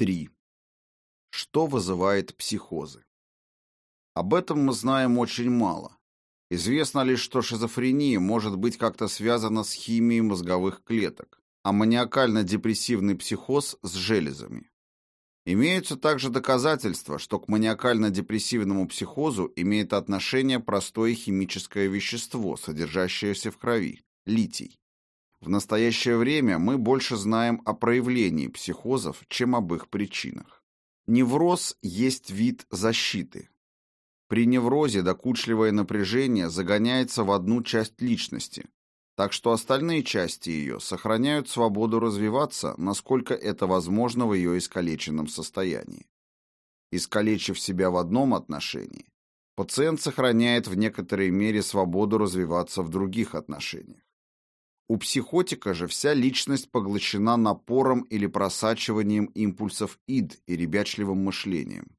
3. Что вызывает психозы? Об этом мы знаем очень мало. Известно лишь, что шизофрения может быть как-то связана с химией мозговых клеток, а маниакально-депрессивный психоз с железами. Имеются также доказательства, что к маниакально-депрессивному психозу имеет отношение простое химическое вещество, содержащееся в крови – литий. В настоящее время мы больше знаем о проявлении психозов, чем об их причинах. Невроз есть вид защиты. При неврозе докучливое напряжение загоняется в одну часть личности, так что остальные части ее сохраняют свободу развиваться, насколько это возможно в ее искалеченном состоянии. Искалечив себя в одном отношении, пациент сохраняет в некоторой мере свободу развиваться в других отношениях. У психотика же вся личность поглощена напором или просачиванием импульсов ид и ребячливым мышлением.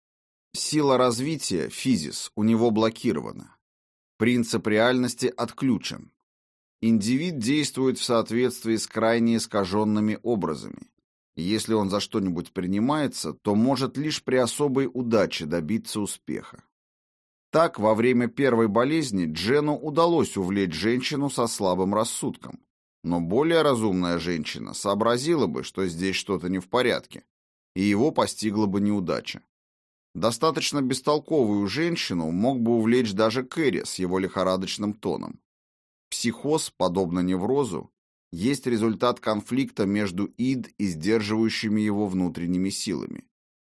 Сила развития, физис, у него блокирована. Принцип реальности отключен. Индивид действует в соответствии с крайне искаженными образами. Если он за что-нибудь принимается, то может лишь при особой удаче добиться успеха. Так, во время первой болезни Джену удалось увлечь женщину со слабым рассудком, но более разумная женщина сообразила бы, что здесь что-то не в порядке, и его постигла бы неудача. Достаточно бестолковую женщину мог бы увлечь даже Кэрри с его лихорадочным тоном. Психоз, подобно неврозу, есть результат конфликта между ид и сдерживающими его внутренними силами.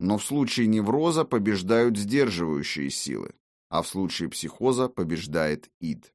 Но в случае невроза побеждают сдерживающие силы, а в случае психоза побеждает ид.